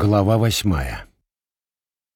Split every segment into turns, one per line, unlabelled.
Глава восьмая.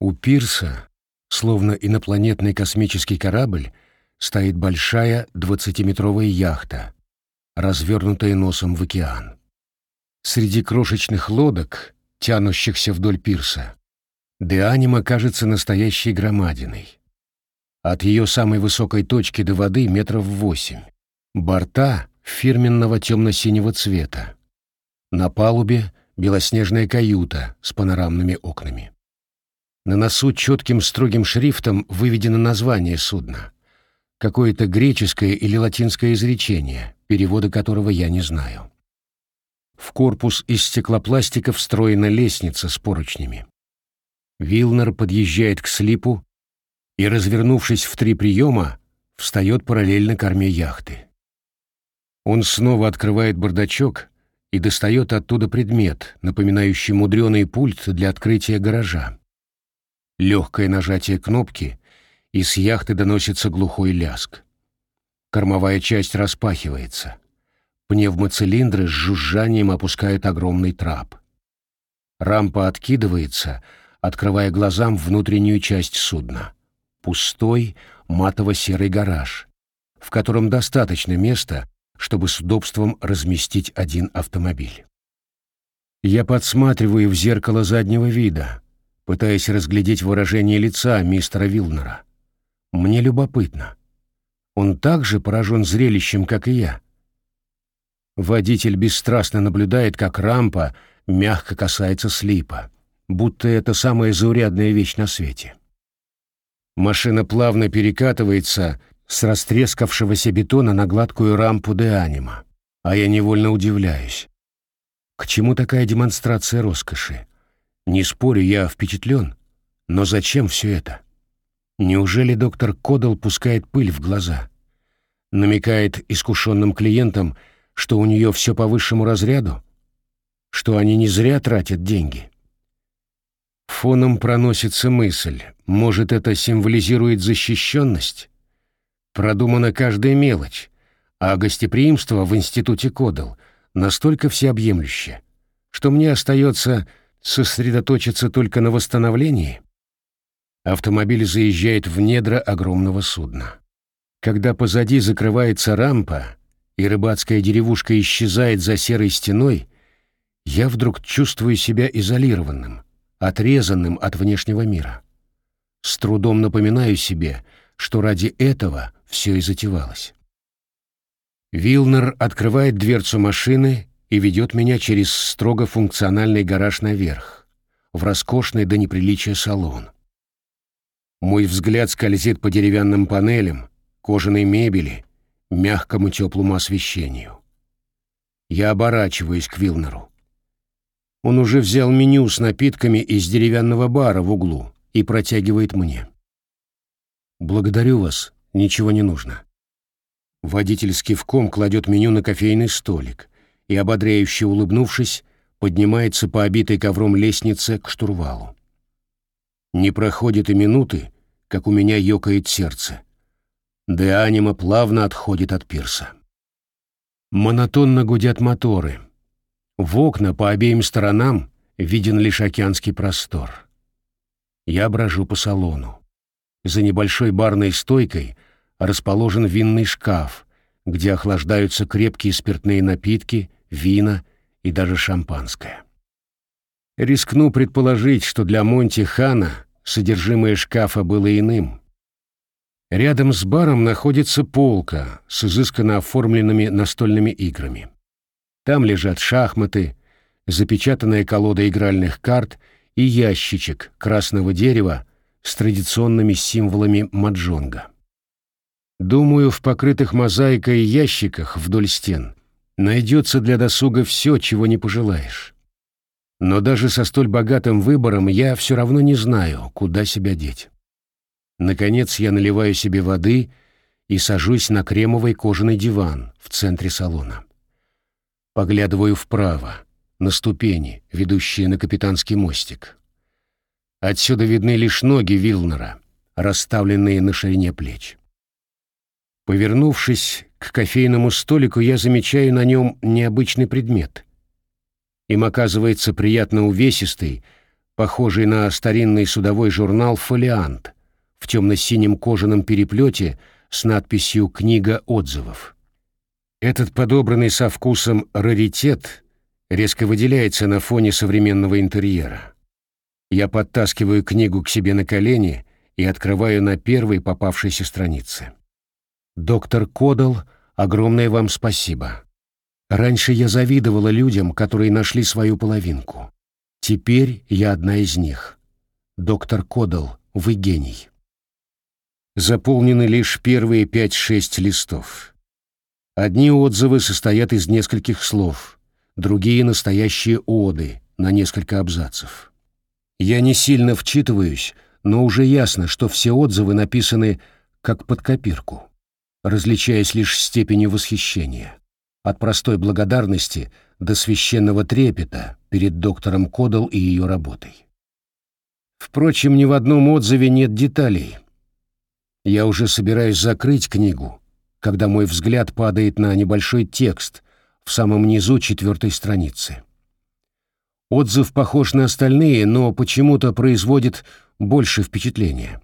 У пирса, словно инопланетный космический корабль, стоит большая двадцатиметровая яхта, развернутая носом в океан. Среди крошечных лодок, тянущихся вдоль пирса, Деанима кажется настоящей громадиной. От ее самой высокой точки до воды метров восемь. Борта фирменного темно-синего цвета. На палубе белоснежная каюта с панорамными окнами. На носу четким строгим шрифтом выведено название судна. Какое-то греческое или латинское изречение, перевода которого я не знаю. В корпус из стеклопластика встроена лестница с поручнями. Вилнер подъезжает к слипу и, развернувшись в три приема, встает параллельно корме яхты. Он снова открывает бардачок и достает оттуда предмет, напоминающий мудреный пульт для открытия гаража. Легкое нажатие кнопки, и с яхты доносится глухой ляск. Кормовая часть распахивается. Пневмоцилиндры с жужжанием опускают огромный трап. Рампа откидывается, открывая глазам внутреннюю часть судна. Пустой матово-серый гараж, в котором достаточно места, чтобы с удобством разместить один автомобиль. Я подсматриваю в зеркало заднего вида, пытаясь разглядеть выражение лица мистера Вилнера. Мне любопытно. Он также поражен зрелищем, как и я. Водитель бесстрастно наблюдает, как рампа мягко касается слипа, будто это самая заурядная вещь на свете. Машина плавно перекатывается с растрескавшегося бетона на гладкую рампу де анима, а я невольно удивляюсь. К чему такая демонстрация роскоши? Не спорю, я впечатлен, но зачем все это? Неужели доктор Кодал пускает пыль в глаза? Намекает искушенным клиентам, что у нее все по высшему разряду? Что они не зря тратят деньги? Фоном проносится мысль, может, это символизирует защищенность? Продумана каждая мелочь, а гостеприимство в институте Кодал настолько всеобъемлюще, что мне остается сосредоточиться только на восстановлении. Автомобиль заезжает в недра огромного судна. Когда позади закрывается рампа, и рыбацкая деревушка исчезает за серой стеной, я вдруг чувствую себя изолированным, отрезанным от внешнего мира. С трудом напоминаю себе, что ради этого все и затевалось. Вилнер открывает дверцу машины и ведет меня через строго функциональный гараж наверх, в роскошный до неприличия салон. Мой взгляд скользит по деревянным панелям, кожаной мебели, мягкому теплому освещению. Я оборачиваюсь к Вилнеру. Он уже взял меню с напитками из деревянного бара в углу и протягивает мне. «Благодарю вас, ничего не нужно». Водитель с кивком кладет меню на кофейный столик и, ободряюще улыбнувшись, поднимается по обитой ковром лестнице к штурвалу. Не проходит и минуты, как у меня ёкает сердце. Де анима плавно отходит от пирса. Монотонно гудят моторы. В окна по обеим сторонам виден лишь океанский простор. Я брожу по салону. За небольшой барной стойкой расположен винный шкаф, где охлаждаются крепкие спиртные напитки, вина и даже шампанское. Рискну предположить, что для Монти Хана содержимое шкафа было иным. Рядом с баром находится полка с изысканно оформленными настольными играми. Там лежат шахматы, запечатанная колода игральных карт и ящичек красного дерева с традиционными символами маджонга. Думаю, в покрытых мозаикой ящиках вдоль стен найдется для досуга все, чего не пожелаешь. Но даже со столь богатым выбором я все равно не знаю, куда себя деть. Наконец я наливаю себе воды и сажусь на кремовый кожаный диван в центре салона. Поглядываю вправо, на ступени, ведущие на капитанский мостик. Отсюда видны лишь ноги Вилнера, расставленные на ширине плеч. Повернувшись к кофейному столику, я замечаю на нем необычный предмет — им оказывается приятно увесистый, похожий на старинный судовой журнал «Фолиант» в темно-синем кожаном переплете с надписью «Книга отзывов». Этот подобранный со вкусом раритет резко выделяется на фоне современного интерьера. Я подтаскиваю книгу к себе на колени и открываю на первой попавшейся странице. «Доктор Кодал, огромное вам спасибо. Раньше я завидовала людям, которые нашли свою половинку. Теперь я одна из них. Доктор Кодал, вы гений». Заполнены лишь первые пять-шесть листов. Одни отзывы состоят из нескольких слов, другие — настоящие оды на несколько абзацев. Я не сильно вчитываюсь, но уже ясно, что все отзывы написаны как под копирку, различаясь лишь степенью восхищения, от простой благодарности до священного трепета перед доктором Кодал и ее работой. Впрочем, ни в одном отзыве нет деталей. Я уже собираюсь закрыть книгу, когда мой взгляд падает на небольшой текст в самом низу четвертой страницы. Отзыв похож на остальные, но почему-то производит больше впечатления.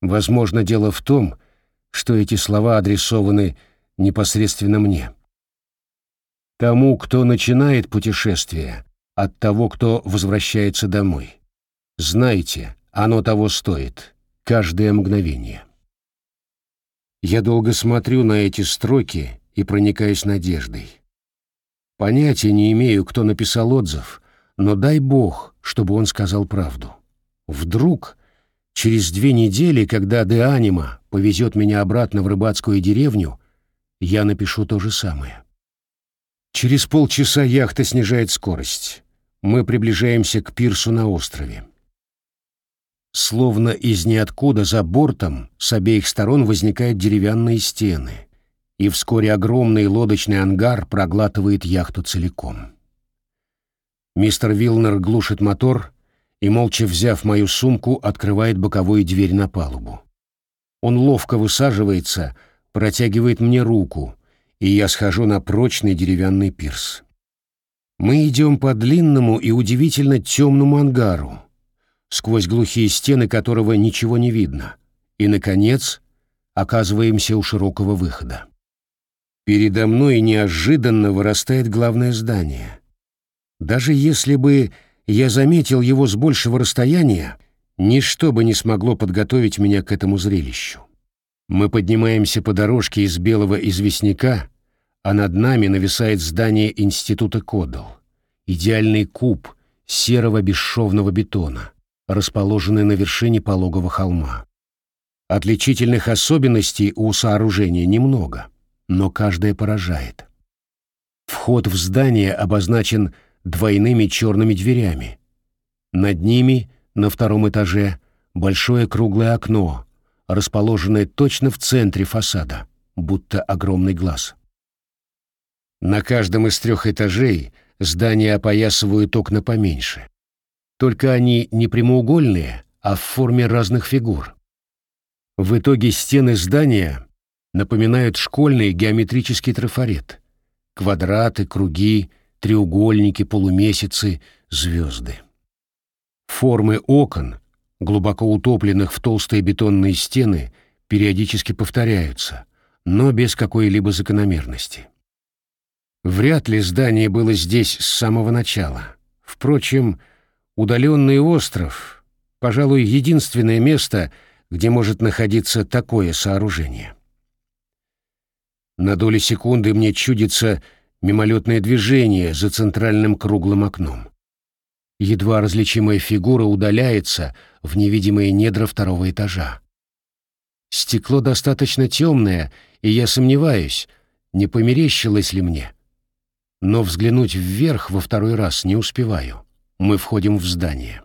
Возможно, дело в том, что эти слова адресованы непосредственно мне. Тому, кто начинает путешествие, от того, кто возвращается домой. Знайте, оно того стоит, каждое мгновение. Я долго смотрю на эти строки и проникаюсь надеждой. Понятия не имею, кто написал отзыв, но дай бог, чтобы он сказал правду. Вдруг, через две недели, когда Де Анима повезет меня обратно в рыбацкую деревню, я напишу то же самое. Через полчаса яхта снижает скорость. Мы приближаемся к пирсу на острове. Словно из ниоткуда за бортом с обеих сторон возникают деревянные стены, и вскоре огромный лодочный ангар проглатывает яхту целиком. Мистер Вилнер глушит мотор и, молча взяв мою сумку, открывает боковую дверь на палубу. Он ловко высаживается, протягивает мне руку, и я схожу на прочный деревянный пирс. Мы идем по длинному и удивительно темному ангару, сквозь глухие стены которого ничего не видно, и, наконец, оказываемся у широкого выхода. Передо мной неожиданно вырастает главное здание — даже если бы я заметил его с большего расстояния, ничто бы не смогло подготовить меня к этому зрелищу. Мы поднимаемся по дорожке из белого известняка, а над нами нависает здание Института Кодал. Идеальный куб серого бесшовного бетона, расположенный на вершине пологого холма. Отличительных особенностей у сооружения немного, но каждая поражает. Вход в здание обозначен двойными черными дверями. Над ними, на втором этаже, большое круглое окно, расположенное точно в центре фасада, будто огромный глаз. На каждом из трех этажей здания опоясывают окна поменьше. Только они не прямоугольные, а в форме разных фигур. В итоге стены здания напоминают школьный геометрический трафарет. Квадраты, круги, треугольники, полумесяцы, звезды. Формы окон, глубоко утопленных в толстые бетонные стены, периодически повторяются, но без какой-либо закономерности. Вряд ли здание было здесь с самого начала. Впрочем, удаленный остров, пожалуй, единственное место, где может находиться такое сооружение. На доли секунды мне чудится мимолетное движение за центральным круглым окном. Едва различимая фигура удаляется в невидимые недра второго этажа. Стекло достаточно темное, и я сомневаюсь, не померещилось ли мне. Но взглянуть вверх во второй раз не успеваю. Мы входим в здание.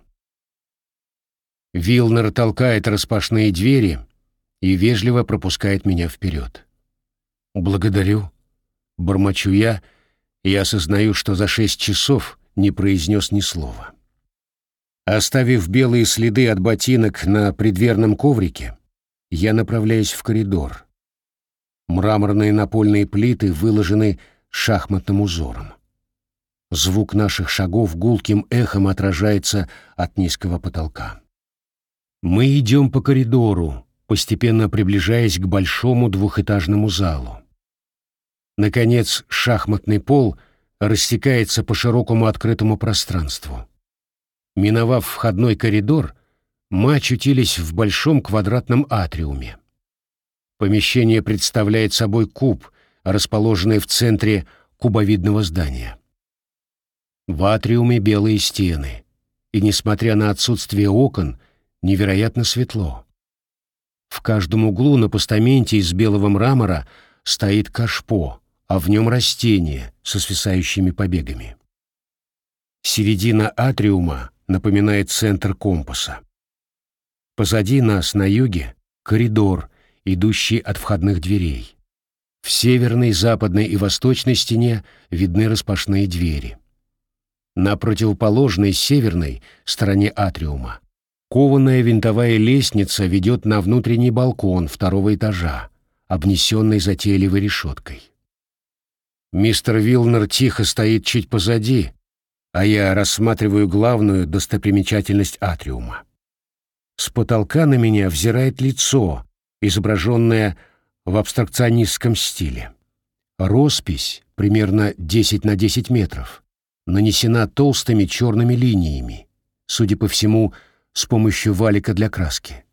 Вилнер толкает распашные двери и вежливо пропускает меня вперед. «Благодарю», Бормочу я и осознаю, что за шесть часов не произнес ни слова. Оставив белые следы от ботинок на предверном коврике, я направляюсь в коридор. Мраморные напольные плиты выложены шахматным узором. Звук наших шагов гулким эхом отражается от низкого потолка. Мы идем по коридору, постепенно приближаясь к большому двухэтажному залу. Наконец, шахматный пол растекается по широкому открытому пространству. Миновав входной коридор, мы очутились в большом квадратном атриуме. Помещение представляет собой куб, расположенный в центре кубовидного здания. В атриуме белые стены, и, несмотря на отсутствие окон, невероятно светло. В каждом углу на постаменте из белого мрамора стоит кашпо, а в нем растение со свисающими побегами. Середина атриума напоминает центр компаса. Позади нас на юге коридор, идущий от входных дверей. В северной, западной и восточной стене видны распашные двери. На противоположной северной стороне атриума кованая винтовая лестница ведет на внутренний балкон второго этажа, обнесенный затейливой решеткой. Мистер Вилнер тихо стоит чуть позади, а я рассматриваю главную достопримечательность атриума. С потолка на меня взирает лицо, изображенное в абстракционистском стиле. Роспись, примерно 10 на 10 метров, нанесена толстыми черными линиями, судя по всему, с помощью валика для краски.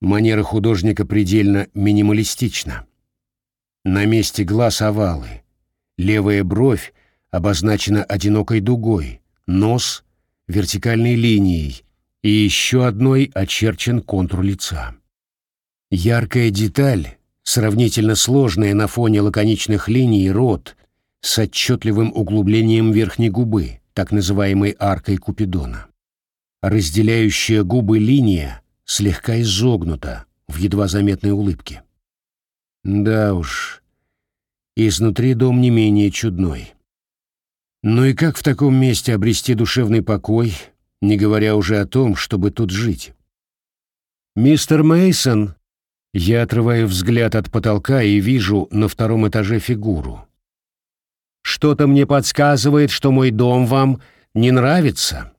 Манера художника предельно минималистична. На месте глаз овалы, левая бровь обозначена одинокой дугой, нос — вертикальной линией и еще одной очерчен контур лица. Яркая деталь, сравнительно сложная на фоне лаконичных линий рот с отчетливым углублением верхней губы, так называемой аркой Купидона. Разделяющая губы линия слегка изогнута в едва заметной улыбке. Да уж, изнутри дом не менее чудной. Ну и как в таком месте обрести душевный покой, не говоря уже о том, чтобы тут жить? Мистер Мейсон, я отрываю взгляд от потолка и вижу на втором этаже фигуру. Что-то мне подсказывает, что мой дом вам не нравится.